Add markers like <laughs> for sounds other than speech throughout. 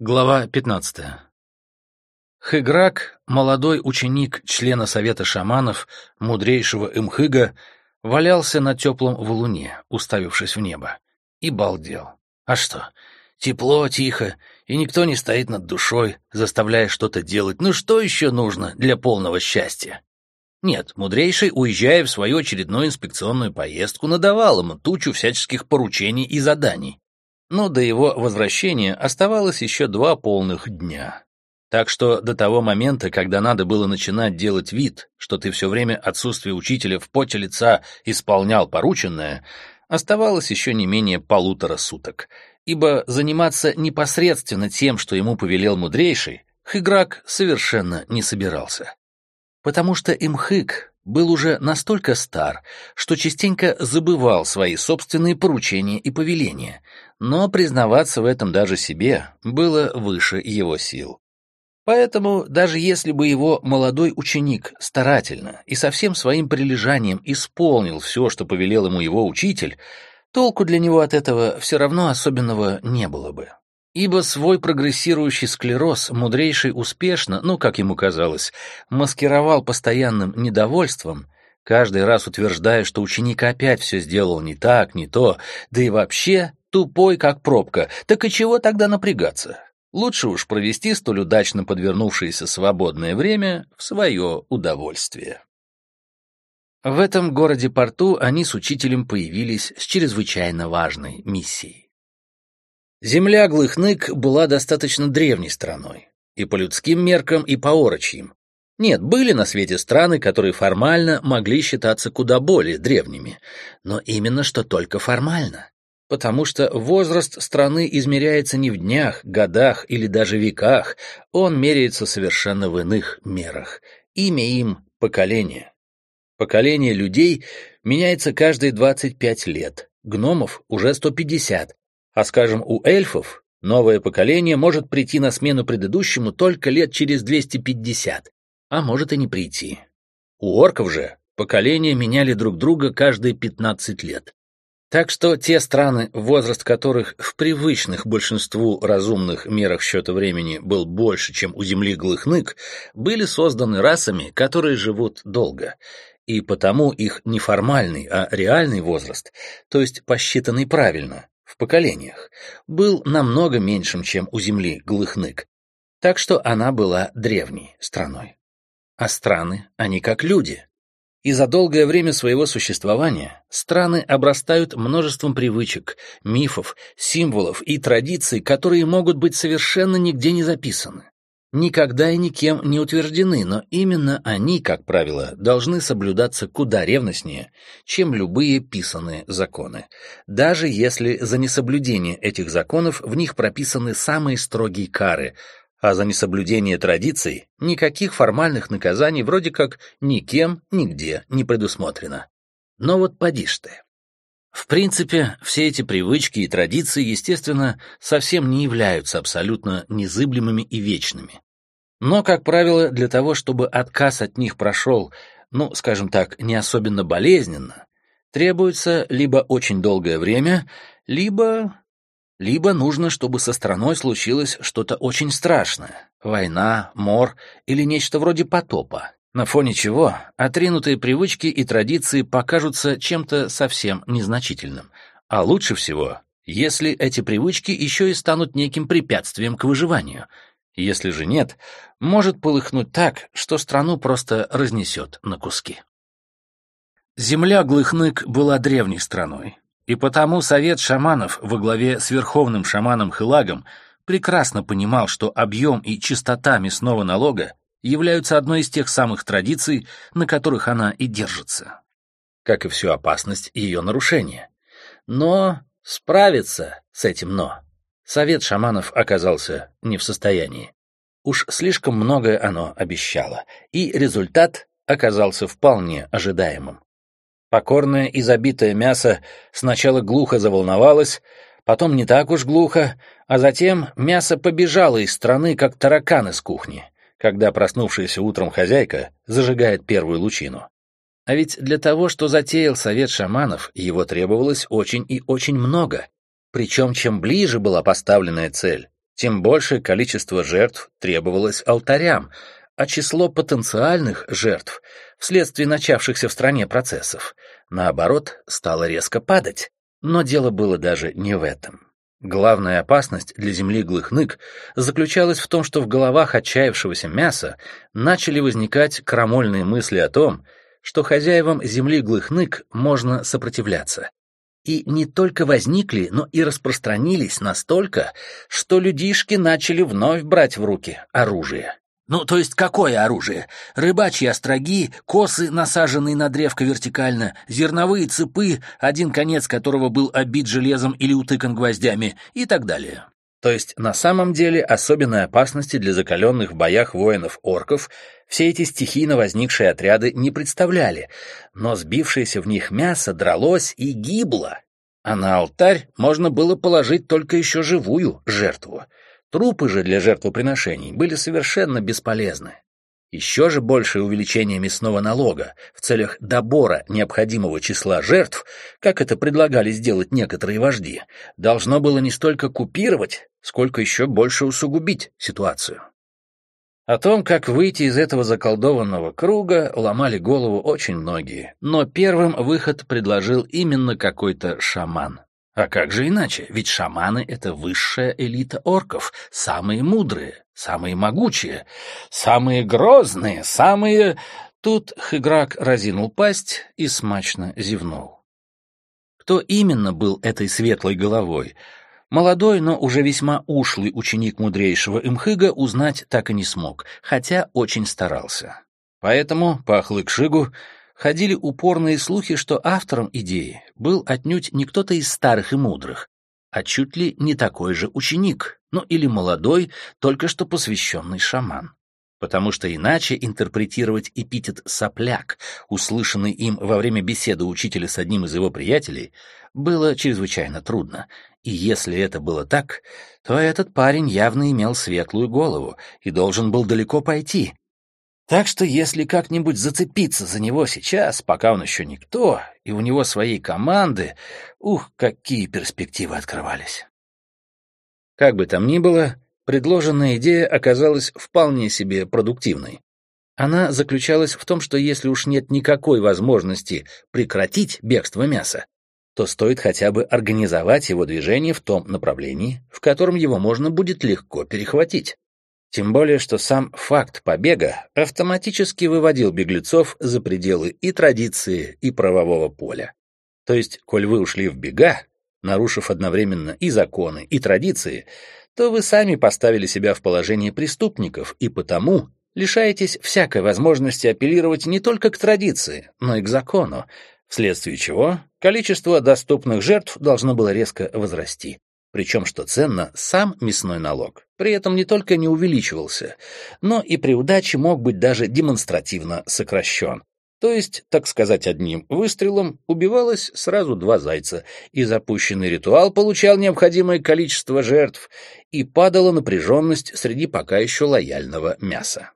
Глава 15. Хыграк, молодой ученик члена Совета шаманов, мудрейшего Имхыга, валялся на теплом валуне, уставившись в небо, и балдел. А что? Тепло, тихо, и никто не стоит над душой, заставляя что-то делать. Ну что еще нужно для полного счастья? Нет, мудрейший, уезжая в свою очередную инспекционную поездку, надавал ему тучу всяческих поручений и заданий но до его возвращения оставалось еще два полных дня. Так что до того момента, когда надо было начинать делать вид, что ты все время отсутствие учителя в поте лица исполнял порученное, оставалось еще не менее полутора суток, ибо заниматься непосредственно тем, что ему повелел мудрейший, Хыграк совершенно не собирался. Потому что Имхык был уже настолько стар, что частенько забывал свои собственные поручения и повеления, но признаваться в этом даже себе было выше его сил. Поэтому даже если бы его молодой ученик старательно и со всем своим прилежанием исполнил все, что повелел ему его учитель, толку для него от этого все равно особенного не было бы. Ибо свой прогрессирующий склероз мудрейший успешно, ну, как ему казалось, маскировал постоянным недовольством, каждый раз утверждая, что ученик опять все сделал не так, не то, да и вообще тупой, как пробка. Так и чего тогда напрягаться? Лучше уж провести столь удачно подвернувшееся свободное время в свое удовольствие. В этом городе-порту они с учителем появились с чрезвычайно важной миссией. Земля Глыхнык была достаточно древней страной, и по людским меркам, и по орочьим. Нет, были на свете страны, которые формально могли считаться куда более древними, но именно что только формально потому что возраст страны измеряется не в днях, годах или даже веках, он меряется совершенно в иных мерах. Имя им — поколение. Поколение людей меняется каждые 25 лет, гномов — уже 150, а, скажем, у эльфов новое поколение может прийти на смену предыдущему только лет через 250, а может и не прийти. У орков же поколения меняли друг друга каждые 15 лет. Так что те страны, возраст которых в привычных большинству разумных мерах счета времени был больше, чем у Земли Глыхнык, были созданы расами, которые живут долго, и потому их не формальный, а реальный возраст, то есть посчитанный правильно, в поколениях, был намного меньшим, чем у Земли Глыхнык, так что она была древней страной. А страны, они как люди, и за долгое время своего существования страны обрастают множеством привычек, мифов, символов и традиций, которые могут быть совершенно нигде не записаны. Никогда и никем не утверждены, но именно они, как правило, должны соблюдаться куда ревностнее, чем любые писанные законы, даже если за несоблюдение этих законов в них прописаны самые строгие кары, а за несоблюдение традиций никаких формальных наказаний вроде как никем нигде не предусмотрено. Но вот поди ж ты. В принципе, все эти привычки и традиции, естественно, совсем не являются абсолютно незыблемыми и вечными. Но, как правило, для того, чтобы отказ от них прошел, ну, скажем так, не особенно болезненно, требуется либо очень долгое время, либо либо нужно, чтобы со страной случилось что-то очень страшное — война, мор или нечто вроде потопа, на фоне чего отринутые привычки и традиции покажутся чем-то совсем незначительным. А лучше всего, если эти привычки еще и станут неким препятствием к выживанию. Если же нет, может полыхнуть так, что страну просто разнесет на куски. Земля Глыхнык была древней страной, и потому совет шаманов во главе с верховным шаманом Хылагом прекрасно понимал, что объем и чистота мясного налога являются одной из тех самых традиций, на которых она и держится. Как и всю опасность ее нарушения. Но справиться с этим «но» совет шаманов оказался не в состоянии. Уж слишком многое оно обещало, и результат оказался вполне ожидаемым. Покорное и забитое мясо сначала глухо заволновалось, потом не так уж глухо, а затем мясо побежало из страны, как таракан из кухни, когда проснувшаяся утром хозяйка зажигает первую лучину. А ведь для того, что затеял совет шаманов, его требовалось очень и очень много. Причем чем ближе была поставленная цель, тем большее количество жертв требовалось алтарям, а число потенциальных жертв вследствие начавшихся в стране процессов, наоборот, стало резко падать. Но дело было даже не в этом. Главная опасность для земли Глыхнык заключалась в том, что в головах отчаявшегося мяса начали возникать крамольные мысли о том, что хозяевам земли Глыхнык можно сопротивляться. И не только возникли, но и распространились настолько, что людишки начали вновь брать в руки оружие. Ну, то есть какое оружие? Рыбачьи остроги, косы, насаженные на древко вертикально, зерновые цепы, один конец которого был обит железом или утыкан гвоздями и так далее. То есть на самом деле особенной опасности для закаленных в боях воинов-орков все эти стихийно возникшие отряды не представляли, но сбившееся в них мясо дралось и гибло, а на алтарь можно было положить только еще живую жертву — Трупы же для жертвоприношений были совершенно бесполезны. Еще же большее увеличение мясного налога в целях добора необходимого числа жертв, как это предлагали сделать некоторые вожди, должно было не столько купировать, сколько еще больше усугубить ситуацию. О том, как выйти из этого заколдованного круга, ломали голову очень многие, но первым выход предложил именно какой-то шаман. А как же иначе? Ведь шаманы — это высшая элита орков, самые мудрые, самые могучие, самые грозные, самые... Тут Хыграк разинул пасть и смачно зевнул. Кто именно был этой светлой головой? Молодой, но уже весьма ушлый ученик мудрейшего Имхыга узнать так и не смог, хотя очень старался. Поэтому по Ахлык-Шигу ходили упорные слухи, что автором идеи был отнюдь не кто-то из старых и мудрых, а чуть ли не такой же ученик, ну или молодой, только что посвященный шаман. Потому что иначе интерпретировать эпитет «сопляк», услышанный им во время беседы учителя с одним из его приятелей, было чрезвычайно трудно. И если это было так, то этот парень явно имел светлую голову и должен был далеко пойти, так что если как-нибудь зацепиться за него сейчас, пока он еще никто, и у него своей команды, ух, какие перспективы открывались. Как бы там ни было, предложенная идея оказалась вполне себе продуктивной. Она заключалась в том, что если уж нет никакой возможности прекратить бегство мяса, то стоит хотя бы организовать его движение в том направлении, в котором его можно будет легко перехватить. Тем более, что сам факт побега автоматически выводил беглецов за пределы и традиции, и правового поля. То есть, коль вы ушли в бега, нарушив одновременно и законы, и традиции, то вы сами поставили себя в положение преступников и потому лишаетесь всякой возможности апеллировать не только к традиции, но и к закону, вследствие чего количество доступных жертв должно было резко возрасти. Причем, что ценно, сам мясной налог при этом не только не увеличивался, но и при удаче мог быть даже демонстративно сокращен. То есть, так сказать, одним выстрелом убивалось сразу два зайца, и запущенный ритуал получал необходимое количество жертв, и падала напряженность среди пока еще лояльного мяса.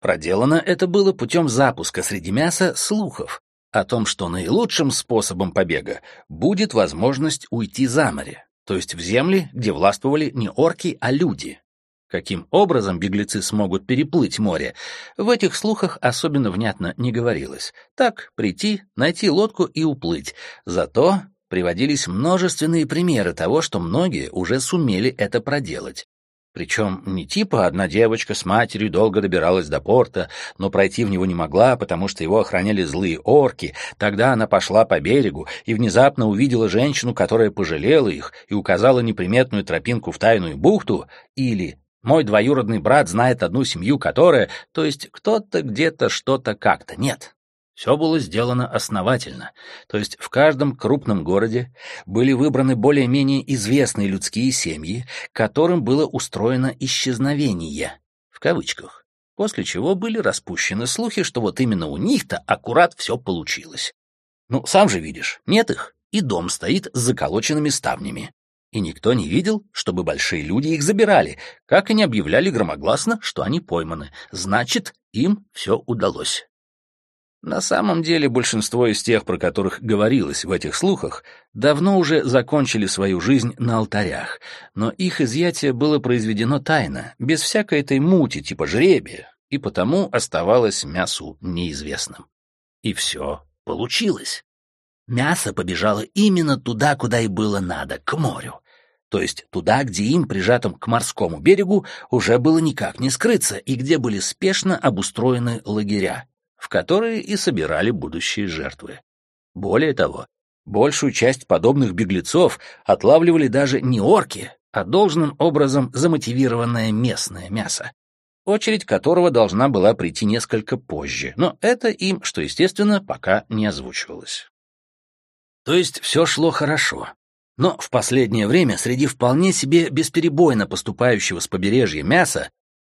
Проделано это было путем запуска среди мяса слухов о том, что наилучшим способом побега будет возможность уйти за море то есть в земли, где властвовали не орки, а люди. Каким образом беглецы смогут переплыть море, в этих слухах особенно внятно не говорилось. Так, прийти, найти лодку и уплыть. Зато приводились множественные примеры того, что многие уже сумели это проделать. Причем не типа одна девочка с матерью долго добиралась до порта, но пройти в него не могла, потому что его охраняли злые орки. Тогда она пошла по берегу и внезапно увидела женщину, которая пожалела их и указала неприметную тропинку в тайную бухту, или «Мой двоюродный брат знает одну семью, которая...» То есть кто-то где-то что-то как-то. Нет, все было сделано основательно, то есть в каждом крупном городе были выбраны более-менее известные людские семьи, которым было устроено «исчезновение», в кавычках, после чего были распущены слухи, что вот именно у них-то аккурат все получилось. Ну, сам же видишь, нет их, и дом стоит с заколоченными ставнями. И никто не видел, чтобы большие люди их забирали, как и не объявляли громогласно, что они пойманы. Значит, им все удалось. На самом деле большинство из тех, про которых говорилось в этих слухах, давно уже закончили свою жизнь на алтарях, но их изъятие было произведено тайно, без всякой этой мути типа жребия, и потому оставалось мясу неизвестным. И все получилось. Мясо побежало именно туда, куда и было надо, к морю. То есть туда, где им, прижатым к морскому берегу, уже было никак не скрыться, и где были спешно обустроены лагеря в которые и собирали будущие жертвы. Более того, большую часть подобных беглецов отлавливали даже не орки, а должным образом замотивированное местное мясо, очередь которого должна была прийти несколько позже, но это им, что естественно, пока не озвучивалось. То есть все шло хорошо. Но в последнее время среди вполне себе бесперебойно поступающего с побережья мяса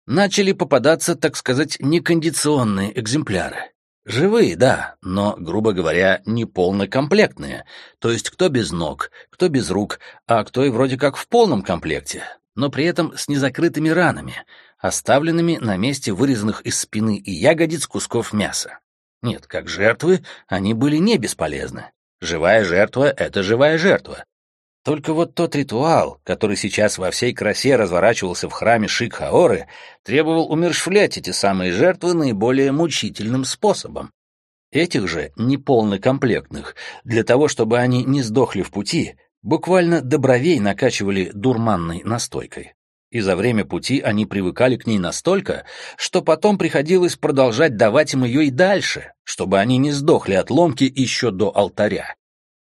начали попадаться, так сказать, некондиционные экземпляры. Живые, да, но, грубо говоря, не полнокомплектные. То есть кто без ног, кто без рук, а кто и вроде как в полном комплекте, но при этом с незакрытыми ранами, оставленными на месте вырезанных из спины и ягодиц кусков мяса. Нет, как жертвы они были не бесполезны. Живая жертва — это живая жертва. Только вот тот ритуал, который сейчас во всей красе разворачивался в храме Шикхаоры, требовал умершвлять эти самые жертвы наиболее мучительным способом. Этих же, неполнокомплектных, для того, чтобы они не сдохли в пути, буквально до бровей накачивали дурманной настойкой. И за время пути они привыкали к ней настолько, что потом приходилось продолжать давать им ее и дальше, чтобы они не сдохли от ломки еще до алтаря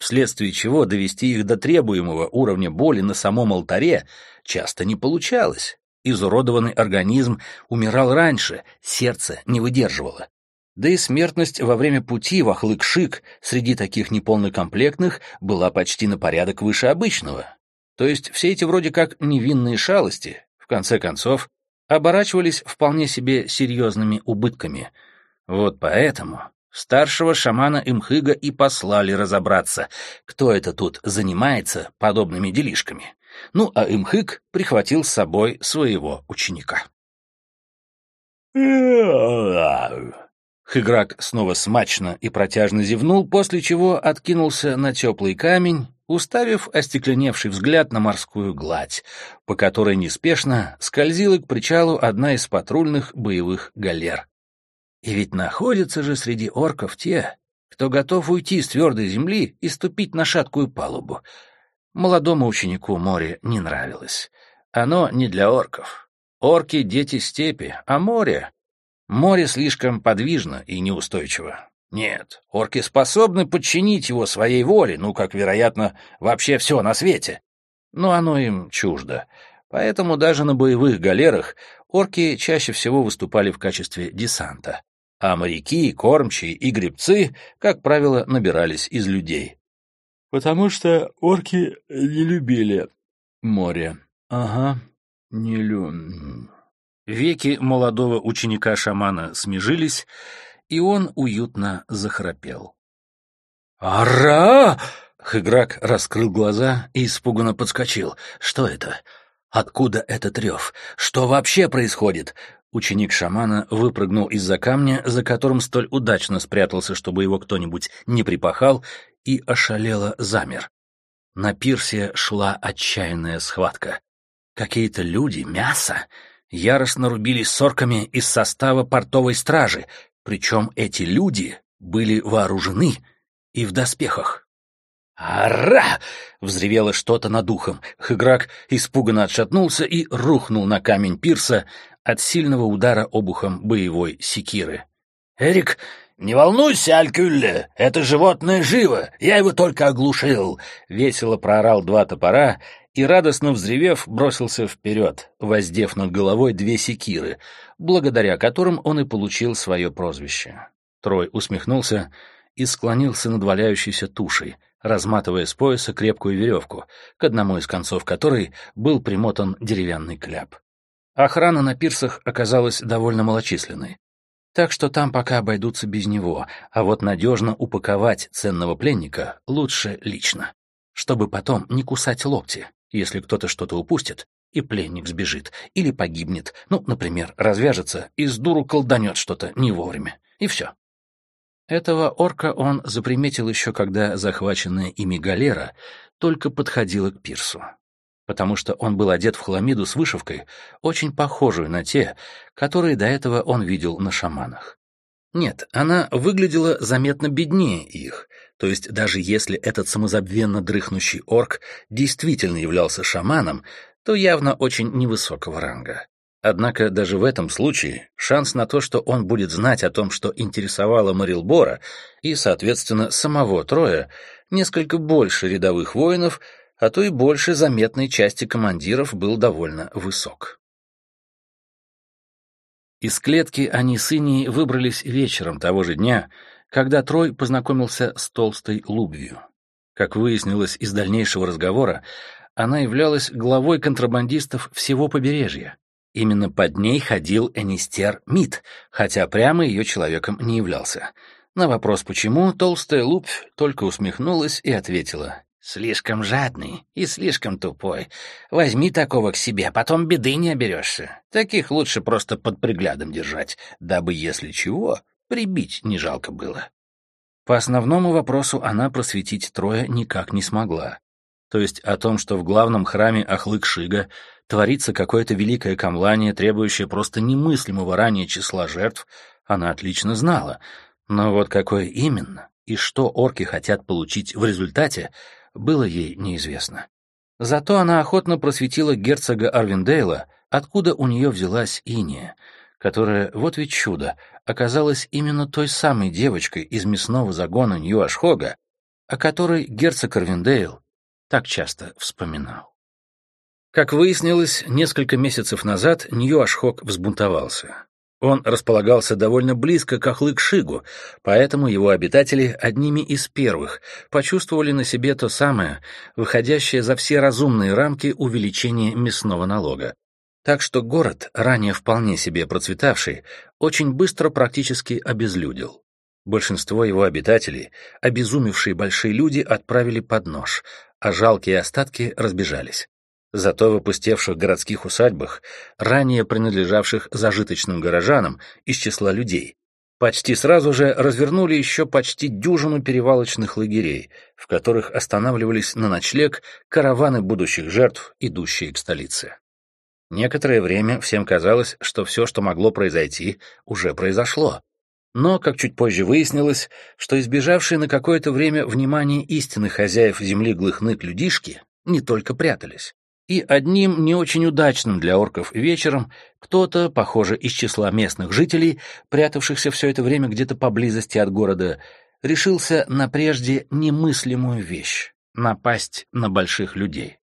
вследствие чего довести их до требуемого уровня боли на самом алтаре часто не получалось. Изуродованный организм умирал раньше, сердце не выдерживало. Да и смертность во время пути в Ахлык-Шик среди таких неполнокомплектных была почти на порядок выше обычного. То есть все эти вроде как невинные шалости, в конце концов, оборачивались вполне себе серьезными убытками. Вот поэтому Старшего шамана Имхыга и послали разобраться, кто это тут занимается подобными делишками. Ну, а Имхыг прихватил с собой своего ученика. Хыграк снова смачно и протяжно зевнул, после чего откинулся на теплый камень, уставив остекленевший взгляд на морскую гладь, по которой неспешно скользила к причалу одна из патрульных боевых галер. И ведь находятся же среди орков те, кто готов уйти с твердой земли и ступить на шаткую палубу. Молодому ученику море не нравилось. Оно не для орков. Орки — дети степи, а море... Море слишком подвижно и неустойчиво. Нет, орки способны подчинить его своей воле, ну, как, вероятно, вообще все на свете. Но оно им чуждо. Поэтому даже на боевых галерах орки чаще всего выступали в качестве десанта а моряки, кормчие и гребцы, как правило, набирались из людей. Потому что орки не любили море. Ага, не лю... Веки молодого ученика-шамана смежились, и он уютно захрапел. «Ара!» — Хыграк раскрыл глаза и испуганно подскочил. «Что это? Откуда этот рев? Что вообще происходит? Ученик шамана выпрыгнул из-за камня, за которым столь удачно спрятался, чтобы его кто-нибудь не припахал, и ошалело замер. На пирсе шла отчаянная схватка. Какие-то люди, мясо, яростно рубились сорками из состава портовой стражи, причем эти люди были вооружены и в доспехах. «Ара!» — взревело что-то над ухом. Хыграк испуганно отшатнулся и рухнул на камень пирса, от сильного удара обухом боевой секиры. «Эрик, не волнуйся, Алькюлле, это животное живо, я его только оглушил!» Весело проорал два топора и, радостно взревев, бросился вперед, воздев над головой две секиры, благодаря которым он и получил свое прозвище. Трой усмехнулся и склонился над валяющейся тушей, разматывая с пояса крепкую веревку, к одному из концов которой был примотан деревянный кляп. Охрана на пирсах оказалась довольно малочисленной. Так что там пока обойдутся без него, а вот надежно упаковать ценного пленника лучше лично, чтобы потом не кусать локти, если кто-то что-то упустит, и пленник сбежит или погибнет, ну, например, развяжется и с дуру колданет что-то не вовремя, и все. Этого орка он заприметил еще, когда захваченная ими галера только подходила к пирсу, потому что он был одет в хламиду с вышивкой, очень похожую на те, которые до этого он видел на шаманах. Нет, она выглядела заметно беднее их, то есть даже если этот самозабвенно дрыхнущий орк действительно являлся шаманом, то явно очень невысокого ранга. Однако даже в этом случае шанс на то, что он будет знать о том, что интересовало Марилбора, и, соответственно, самого Троя, несколько больше рядовых воинов, а то и больше заметной части командиров был довольно высок. Из клетки они с Иней выбрались вечером того же дня, когда Трой познакомился с толстой Лубвью. Как выяснилось из дальнейшего разговора, она являлась главой контрабандистов всего побережья. Именно под ней ходил Энистер Мид, хотя прямо ее человеком не являлся. На вопрос «почему?» толстая Лубь только усмехнулась и ответила. Слишком жадный и слишком тупой. Возьми такого к себе, потом беды не оберешься. Таких лучше просто под приглядом держать, дабы, если чего, прибить не жалко было. По основному вопросу она просветить Троя никак не смогла. То есть о том, что в главном храме Ахлык-Шига творится какое-то великое камлание, требующее просто немыслимого ранее числа жертв, она отлично знала. Но вот какое именно и что орки хотят получить в результате, было ей неизвестно. Зато она охотно просветила герцога Арвиндейла, откуда у нее взялась Иния, которая, вот ведь чудо, оказалась именно той самой девочкой из мясного загона Ньюашхога, о которой герцог Арвиндейл так часто вспоминал. Как выяснилось, несколько месяцев назад Ньюашхог взбунтовался. Он располагался довольно близко к Ахлык-Шигу, поэтому его обитатели одними из первых почувствовали на себе то самое, выходящее за все разумные рамки увеличение мясного налога. Так что город, ранее вполне себе процветавший, очень быстро практически обезлюдил. Большинство его обитателей, обезумевшие большие люди, отправили под нож, а жалкие остатки разбежались. Зато в опустевших городских усадьбах, ранее принадлежавших зажиточным горожанам из числа людей, почти сразу же развернули еще почти дюжину перевалочных лагерей, в которых останавливались на ночлег караваны будущих жертв, идущие к столице. Некоторое время всем казалось, что все, что могло произойти, уже произошло. Но, как чуть позже выяснилось, что избежавшие на какое-то время внимания истинных хозяев земли глыхныть людишки не только прятались, и одним не очень удачным для орков вечером кто-то, похоже, из числа местных жителей, прятавшихся все это время где-то поблизости от города, решился на прежде немыслимую вещь — напасть на больших людей.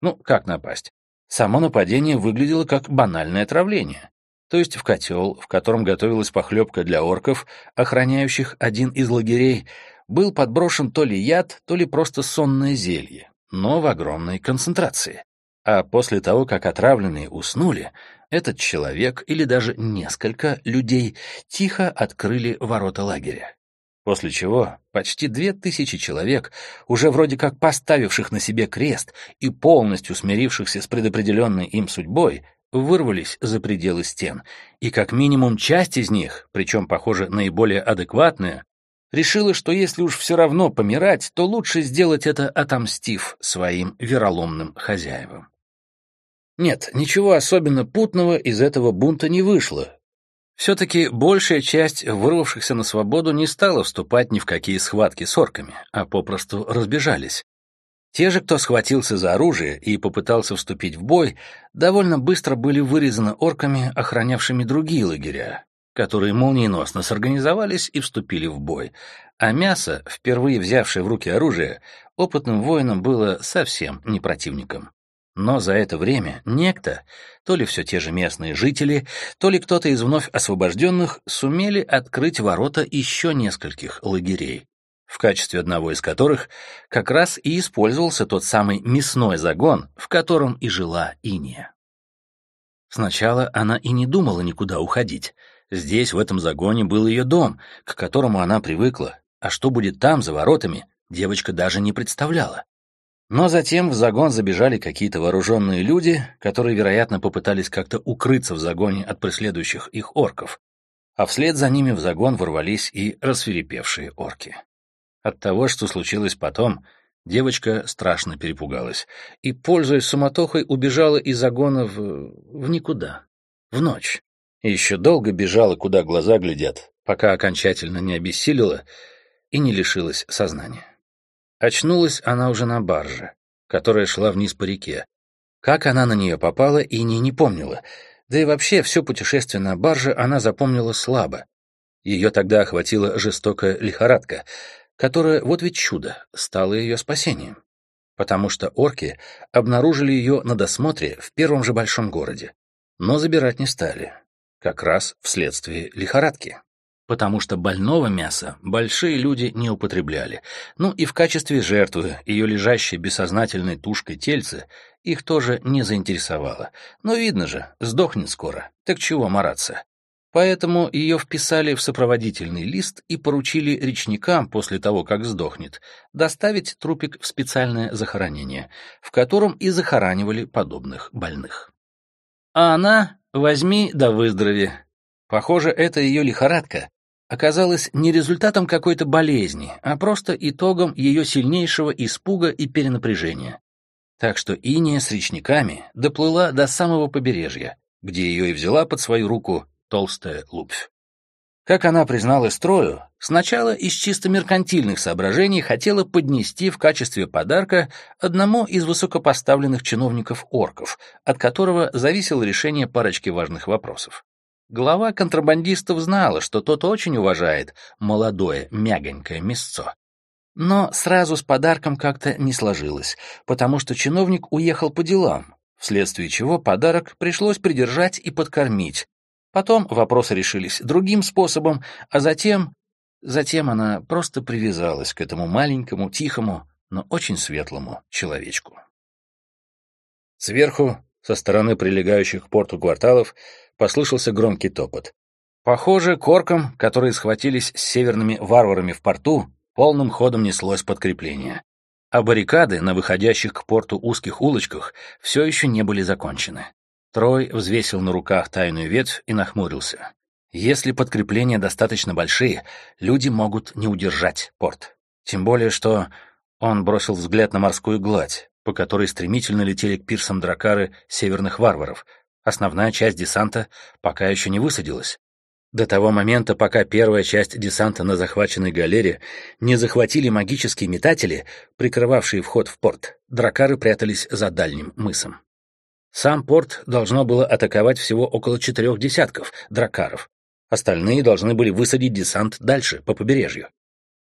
Ну, как напасть? Само нападение выглядело как банальное отравление. То есть в котел, в котором готовилась похлебка для орков, охраняющих один из лагерей, был подброшен то ли яд, то ли просто сонное зелье, но в огромной концентрации. А после того, как отравленные уснули, этот человек или даже несколько людей тихо открыли ворота лагеря. После чего почти две тысячи человек, уже вроде как поставивших на себе крест и полностью смирившихся с предопределенной им судьбой, вырвались за пределы стен, и как минимум часть из них, причем, похоже, наиболее адекватная, решила, что если уж все равно помирать, то лучше сделать это, отомстив своим вероломным хозяевам. Нет, ничего особенно путного из этого бунта не вышло. Все-таки большая часть вырвавшихся на свободу не стала вступать ни в какие схватки с орками, а попросту разбежались. Те же, кто схватился за оружие и попытался вступить в бой, довольно быстро были вырезаны орками, охранявшими другие лагеря, которые молниеносно сорганизовались и вступили в бой. А мясо, впервые взявшее в руки оружие, опытным воинам было совсем не противником. Но за это время некто, то ли все те же местные жители, то ли кто-то из вновь освобожденных, сумели открыть ворота еще нескольких лагерей, в качестве одного из которых как раз и использовался тот самый мясной загон, в котором и жила Иния. Сначала она и не думала никуда уходить. Здесь, в этом загоне, был ее дом, к которому она привыкла, а что будет там, за воротами, девочка даже не представляла. Но затем в загон забежали какие-то вооруженные люди, которые, вероятно, попытались как-то укрыться в загоне от преследующих их орков. а вслед за ними в загон ворвались и рассверепевшие орки. От того, что случилось потом, девочка страшно перепугалась и, пользуясь суматохой, убежала из загона в... в никуда, в ночь. И еще долго бежала, куда глаза глядят, пока окончательно не обессилила и не лишилась сознания. Очнулась она уже на барже, которая шла вниз по реке. Как она на нее попала, и не не помнила, да и вообще все путешествие на барже она запомнила слабо. Ее тогда охватила жестокая лихорадка, которая, вот ведь чудо, стала ее спасением. Потому что орки обнаружили ее на досмотре в первом же большом городе, но забирать не стали, как раз вследствие лихорадки потому что больного мяса большие люди не употребляли. Ну и в качестве жертвы ее лежащей бессознательной тушкой тельце их тоже не заинтересовало. Но видно же, сдохнет скоро, так чего мараться. Поэтому ее вписали в сопроводительный лист и поручили речникам после того, как сдохнет, доставить трупик в специальное захоронение, в котором и захоранивали подобных больных. А она возьми да выздорови. Похоже, это ее лихорадка оказалось не результатом какой-то болезни, а просто итогом ее сильнейшего испуга и перенапряжения. Так что Иния с речниками доплыла до самого побережья, где ее и взяла под свою руку толстая лупфь. Как она призналась строю, сначала из чисто меркантильных соображений хотела поднести в качестве подарка одному из высокопоставленных чиновников орков, от которого зависело решение парочки важных вопросов. Глава контрабандистов знала, что тот очень уважает молодое, мягонькое мясцо. Но сразу с подарком как-то не сложилось, потому что чиновник уехал по делам, вследствие чего подарок пришлось придержать и подкормить. Потом вопросы решились другим способом, а затем... Затем она просто привязалась к этому маленькому, тихому, но очень светлому человечку. Сверху, со стороны прилегающих к порту кварталов, послышался громкий топот. Похоже, коркам, которые схватились с северными варварами в порту, полным ходом неслось подкрепление. А баррикады на выходящих к порту узких улочках все еще не были закончены. Трой взвесил на руках тайную ветвь и нахмурился. Если подкрепления достаточно большие, люди могут не удержать порт. Тем более, что он бросил взгляд на морскую гладь, по которой стремительно летели к пирсам дракары северных варваров, Основная часть десанта пока еще не высадилась. До того момента, пока первая часть десанта на захваченной галере не захватили магические метатели, прикрывавшие вход в порт, дракары прятались за дальним мысом. Сам порт должно было атаковать всего около четырех десятков дракаров. Остальные должны были высадить десант дальше, по побережью.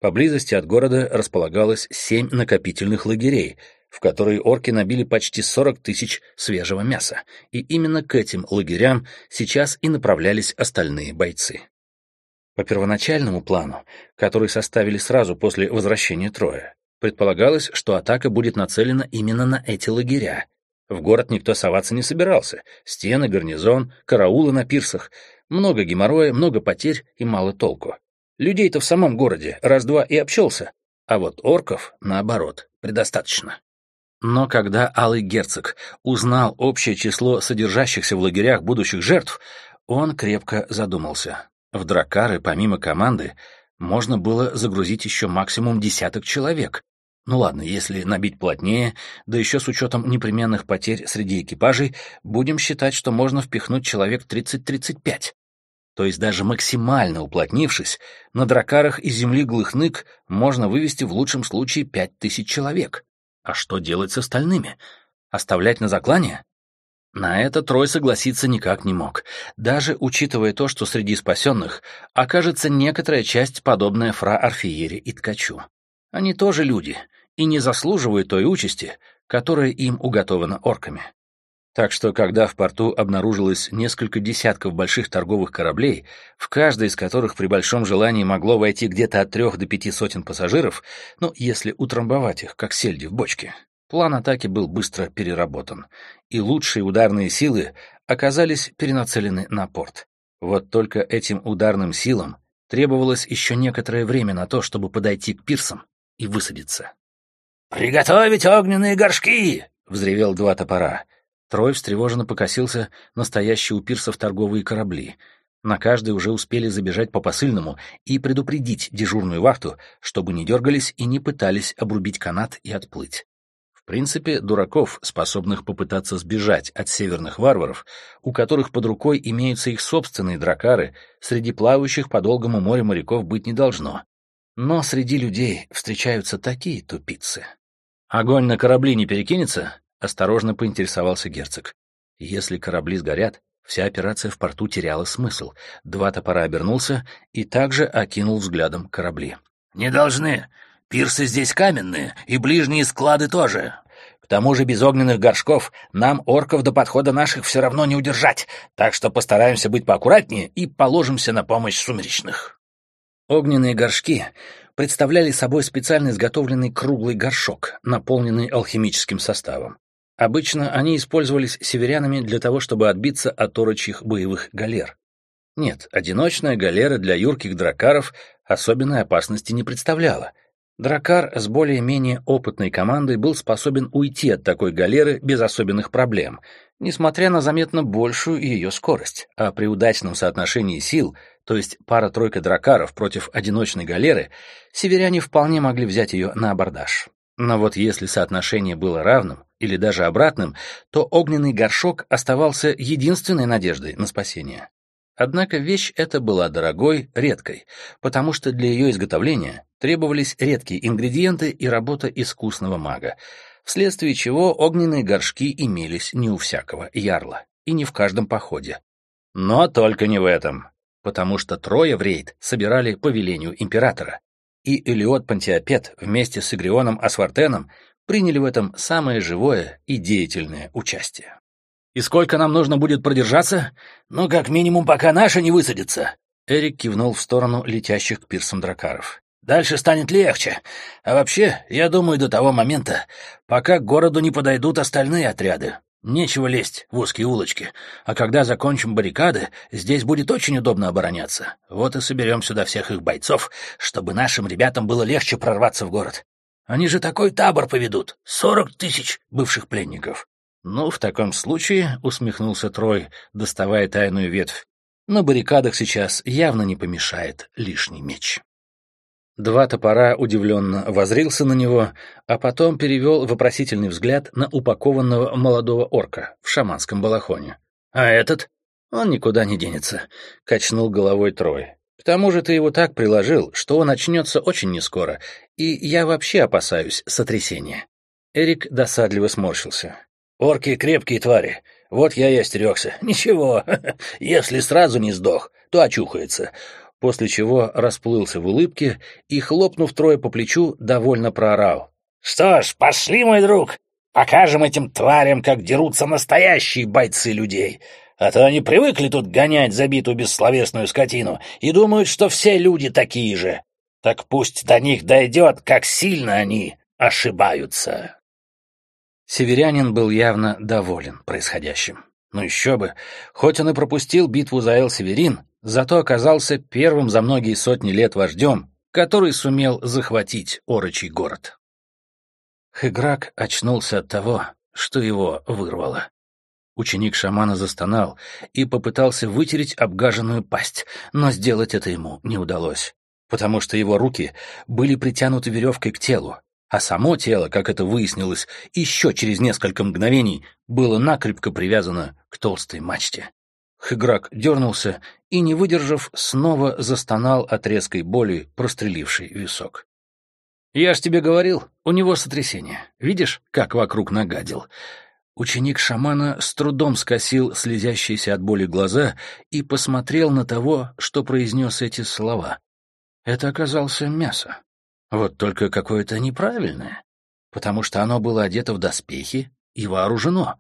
Поблизости от города располагалось семь накопительных лагерей — в которые орки набили почти 40 тысяч свежего мяса, и именно к этим лагерям сейчас и направлялись остальные бойцы. По первоначальному плану, который составили сразу после возвращения Троя, предполагалось, что атака будет нацелена именно на эти лагеря. В город никто соваться не собирался. Стены, гарнизон, караулы на пирсах. Много геморроя, много потерь и мало толку. Людей-то в самом городе раз-два и общался, а вот орков, наоборот, предостаточно. Но когда Алый Герцог узнал общее число содержащихся в лагерях будущих жертв, он крепко задумался. В дракары, помимо команды, можно было загрузить еще максимум десяток человек. Ну ладно, если набить плотнее, да еще с учетом непременных потерь среди экипажей, будем считать, что можно впихнуть человек 30-35. То есть даже максимально уплотнившись, на дракарах из земли глыхнык можно вывести в лучшем случае 5000 человек. А что делать с остальными? Оставлять на заклание? На это Трой согласиться никак не мог, даже учитывая то, что среди спасенных окажется некоторая часть, подобная фра Арфиере и Ткачу. Они тоже люди и не заслуживают той участи, которая им уготована орками. Так что, когда в порту обнаружилось несколько десятков больших торговых кораблей, в каждый из которых при большом желании могло войти где-то от трех до пяти сотен пассажиров, ну, если утрамбовать их, как сельди в бочке, план атаки был быстро переработан, и лучшие ударные силы оказались перенацелены на порт. Вот только этим ударным силам требовалось еще некоторое время на то, чтобы подойти к пирсам и высадиться. «Приготовить огненные горшки!» — взревел два топора — Трой встревоженно покосился настоящие у пирсов торговые корабли. На каждой уже успели забежать по посыльному и предупредить дежурную вахту, чтобы не дергались и не пытались обрубить канат и отплыть. В принципе, дураков, способных попытаться сбежать от северных варваров, у которых под рукой имеются их собственные дракары, среди плавающих по долгому морю моряков быть не должно. Но среди людей встречаются такие тупицы. «Огонь на корабли не перекинется?» — осторожно поинтересовался герцог. «Если корабли сгорят, Вся операция в порту теряла смысл. Два топора обернулся и также окинул взглядом корабли. «Не должны. Пирсы здесь каменные, и ближние склады тоже. К тому же без огненных горшков нам орков до подхода наших все равно не удержать, так что постараемся быть поаккуратнее и положимся на помощь сумеречных». Огненные горшки представляли собой специально изготовленный круглый горшок, наполненный алхимическим составом. Обычно они использовались северянами для того, чтобы отбиться от орочьих боевых галер. Нет, одиночная галера для юрких дракаров особенной опасности не представляла. Дракар с более-менее опытной командой был способен уйти от такой галеры без особенных проблем, несмотря на заметно большую ее скорость, а при удачном соотношении сил, то есть пара-тройка дракаров против одиночной галеры, северяне вполне могли взять ее на абордаж. Но вот если соотношение было равным или даже обратным, то огненный горшок оставался единственной надеждой на спасение. Однако вещь эта была дорогой, редкой, потому что для ее изготовления требовались редкие ингредиенты и работа искусного мага, вследствие чего огненные горшки имелись не у всякого ярла и не в каждом походе. Но только не в этом, потому что трое в рейд собирали по велению императора, и Элиот Пантиопет вместе с Игрионом Асвартеном приняли в этом самое живое и деятельное участие. «И сколько нам нужно будет продержаться? Ну, как минимум, пока наши не высадятся». Эрик кивнул в сторону летящих к пирсам дракаров. «Дальше станет легче. А вообще, я думаю, до того момента, пока к городу не подойдут остальные отряды. Нечего лезть в узкие улочки. А когда закончим баррикады, здесь будет очень удобно обороняться. Вот и соберем сюда всех их бойцов, чтобы нашим ребятам было легче прорваться в город. Они же такой табор поведут. Сорок тысяч бывших пленников. Ну, в таком случае, — усмехнулся Трой, доставая тайную ветвь, — на баррикадах сейчас явно не помешает лишний меч. Два топора удивленно возрился на него, а потом перевел вопросительный взгляд на упакованного молодого орка в шаманском балахоне. «А этот?» «Он никуда не денется», — качнул головой Трой. «К тому же ты его так приложил, что он очнется очень нескоро, и я вообще опасаюсь сотрясения». Эрик досадливо сморщился. «Орки крепкие твари. Вот я и остерегся. Ничего, <laughs> если сразу не сдох, то очухается после чего расплылся в улыбке и, хлопнув трое по плечу, довольно проорал. «Что ж, пошли, мой друг, покажем этим тварям, как дерутся настоящие бойцы людей, а то они привыкли тут гонять забитую бессловесную скотину и думают, что все люди такие же. Так пусть до них дойдет, как сильно они ошибаются». Северянин был явно доволен происходящим. Ну еще бы, хоть он и пропустил битву за Эл-Северин, зато оказался первым за многие сотни лет вождем, который сумел захватить Орочий город. Хеграк очнулся от того, что его вырвало. Ученик шамана застонал и попытался вытереть обгаженную пасть, но сделать это ему не удалось, потому что его руки были притянуты веревкой к телу, а само тело, как это выяснилось, еще через несколько мгновений было накрепко привязано к толстой мачте. Хыграк дернулся и, не выдержав, снова застонал от резкой боли, простреливший висок. «Я ж тебе говорил, у него сотрясение. Видишь, как вокруг нагадил?» Ученик шамана с трудом скосил слезящиеся от боли глаза и посмотрел на того, что произнес эти слова. Это оказался мясо. Вот только какое-то неправильное, потому что оно было одето в доспехи и вооружено.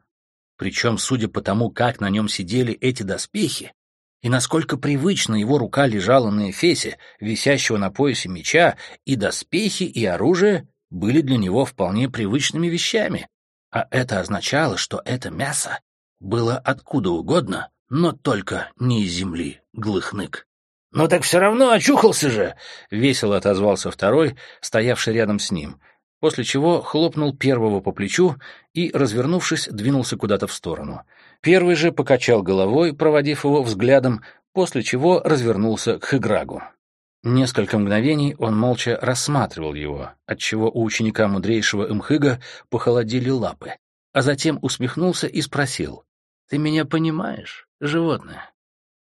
Причем, судя по тому, как на нем сидели эти доспехи, и насколько привычно его рука лежала на эфесе, висящего на поясе меча, и доспехи, и оружие были для него вполне привычными вещами. А это означало, что это мясо было откуда угодно, но только не из земли, глыхнык. «Ну так все равно очухался же!» — весело отозвался второй, стоявший рядом с ним после чего хлопнул первого по плечу и, развернувшись, двинулся куда-то в сторону. Первый же покачал головой, проводив его взглядом, после чего развернулся к Хыграгу. Несколько мгновений он молча рассматривал его, отчего у ученика мудрейшего Мхыга похолодели лапы, а затем усмехнулся и спросил, «Ты меня понимаешь, животное?»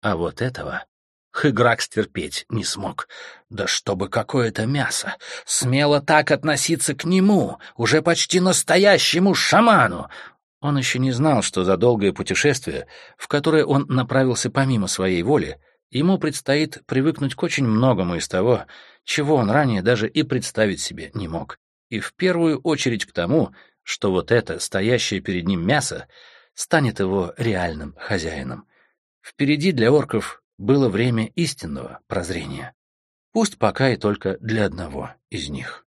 А вот этого Хыграк стерпеть не смог. Да чтобы какое-то мясо! Смело так относиться к нему, уже почти настоящему шаману! Он еще не знал, что за долгое путешествие, в которое он направился помимо своей воли, ему предстоит привыкнуть к очень многому из того, чего он ранее даже и представить себе не мог. И в первую очередь к тому, что вот это, стоящее перед ним мясо, станет его реальным хозяином. Впереди для орков было время истинного прозрения. Пусть пока и только для одного из них.